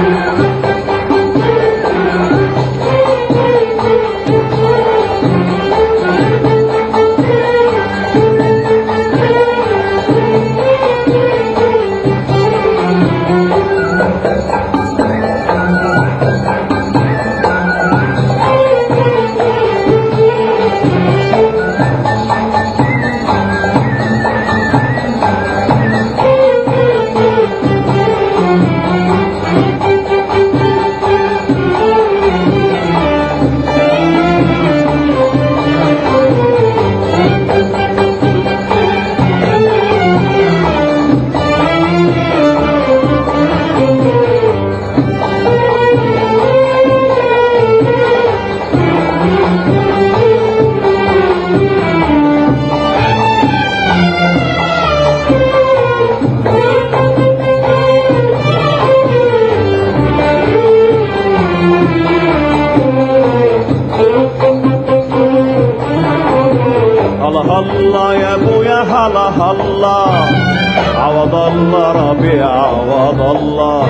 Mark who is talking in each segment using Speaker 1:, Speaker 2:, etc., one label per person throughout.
Speaker 1: هلا هلا يا ابويا هلا هلا عوض الله ربي عوض الله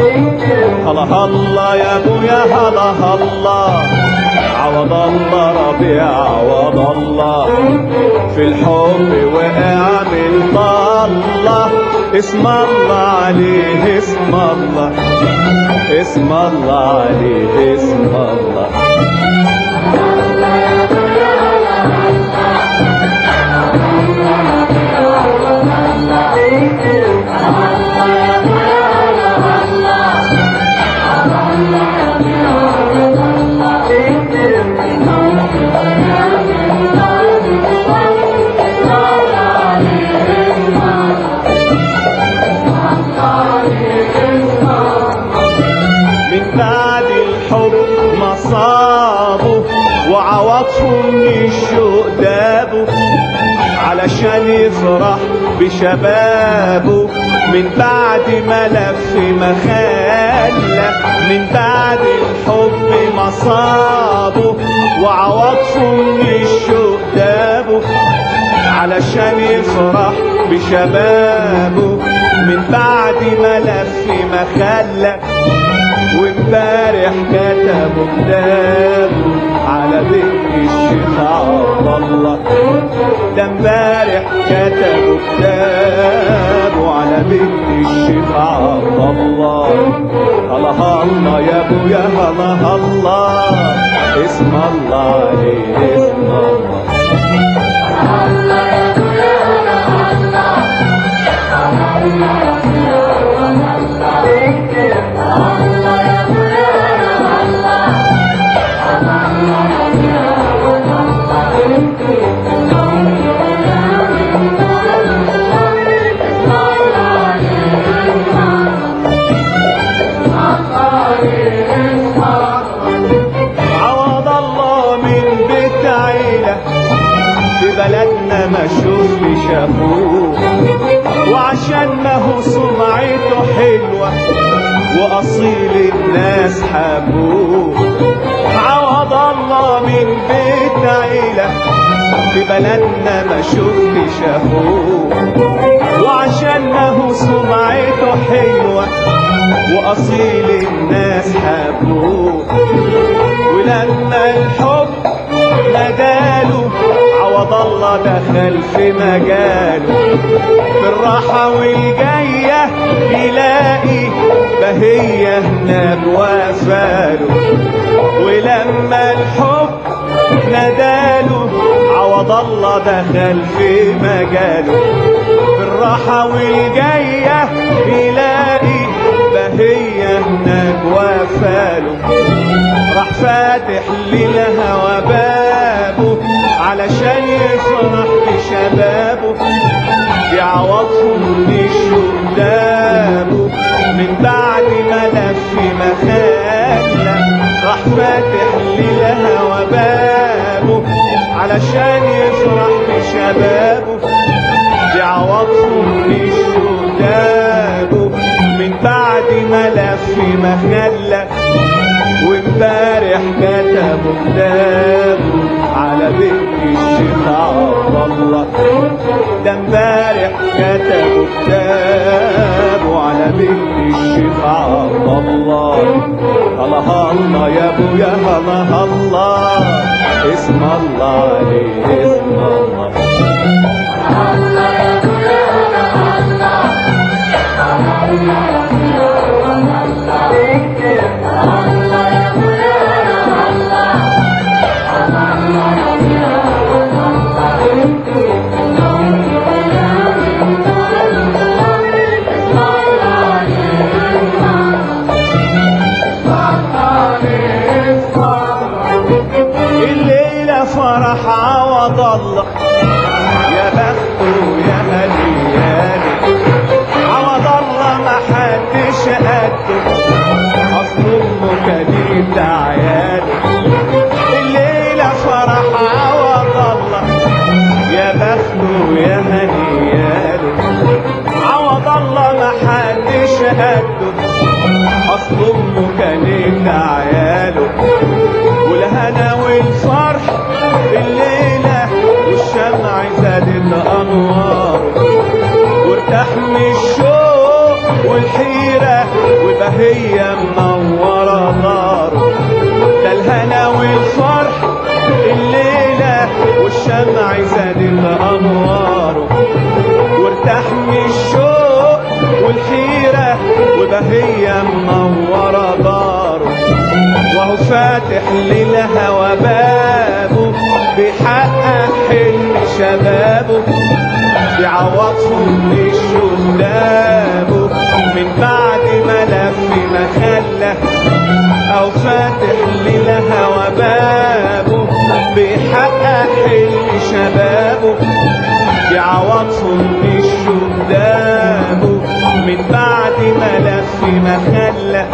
Speaker 1: هلا هلا يا ابويا هلا هلا عوض الله ربي عوض الله في الحب وقع من طلة اسم الله عليه اسم الله اسم الله عليه اسم الله من بعد الحب علشان يفرح بشبابه. من بعد ما لف خلى من بعد الحب ما صابه وعوضهم من الشوق دابه. علشان يفرح بشبابه. من بعد ما لف خلى وامبارح كتبوا كتابه على بيت الشيخ عبد الله. ده امبارح كتبوا كتابه على بيت الشيخ عبد الله. هلا هلا يا ابويا هلا هلا اسم الله عليه اسم الله وعشان ما هو سمعته حلوة وأصيل الناس حبوه عوض الله من بيت عيلة في بلدنا ما شوف شافوه وعشان سمعته حلوة وأصيل الناس حبوه الله دخل في مجاله في الراحة والجاية يلاقي بهية هناك وفاله ولما الحب نداله عوض الله دخل في مجاله. في الراحة والجاية يلاقي بهية هناك وفاله راح فاتح للهوى بابه علشان يفرح بشبابه يعوضهم دابه من بعد ما لف خلى راح فاتح للهوى بابه علشان يفرح بشبابه يعوضهم دابه من بعد ما لف ما خلى وامبارح كتبوا كتابه على الشيخ عبد الله. ده امبارح كتبوا كتابه على بنت الشيخ عبد الله. الله الله يا ابويا الله الله اسم الله عليه اسم الله. يا هنيالي عوض الله ما حدش قده. أصل امه كانت عياله والهنا والفرح الليلة والشمع زادت أنوار وارتاح من الشوق والحيرة وبهية منورة داره. ده الهنا والفرح الليلة والشمع زادت أنواره. من الشوق والحيرة وبهية منورة داره. وهو فاتح للهوى بابه بيحقق حلم شبابه. بيعوضهم لشبابه من بعد ما ما خلى. أو فاتح للهوى بابه بيحقق حلم شبابه. بيعوضهم لشبابه من بعد ما لف ما خلى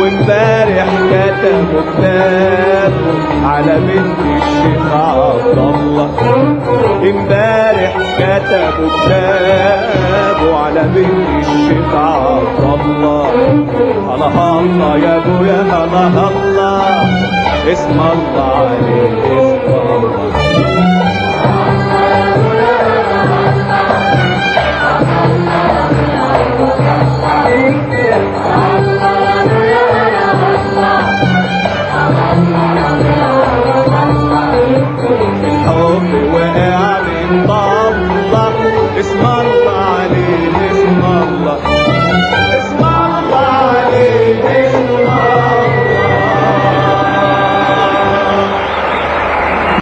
Speaker 1: وامبارح كتبوا كتابه على بنت الشيخ عبد الله. امبارح كتبوا كتابه على بنت الشيخ عبد الله. الله الله يا ابويا الله الله. اسم الله الله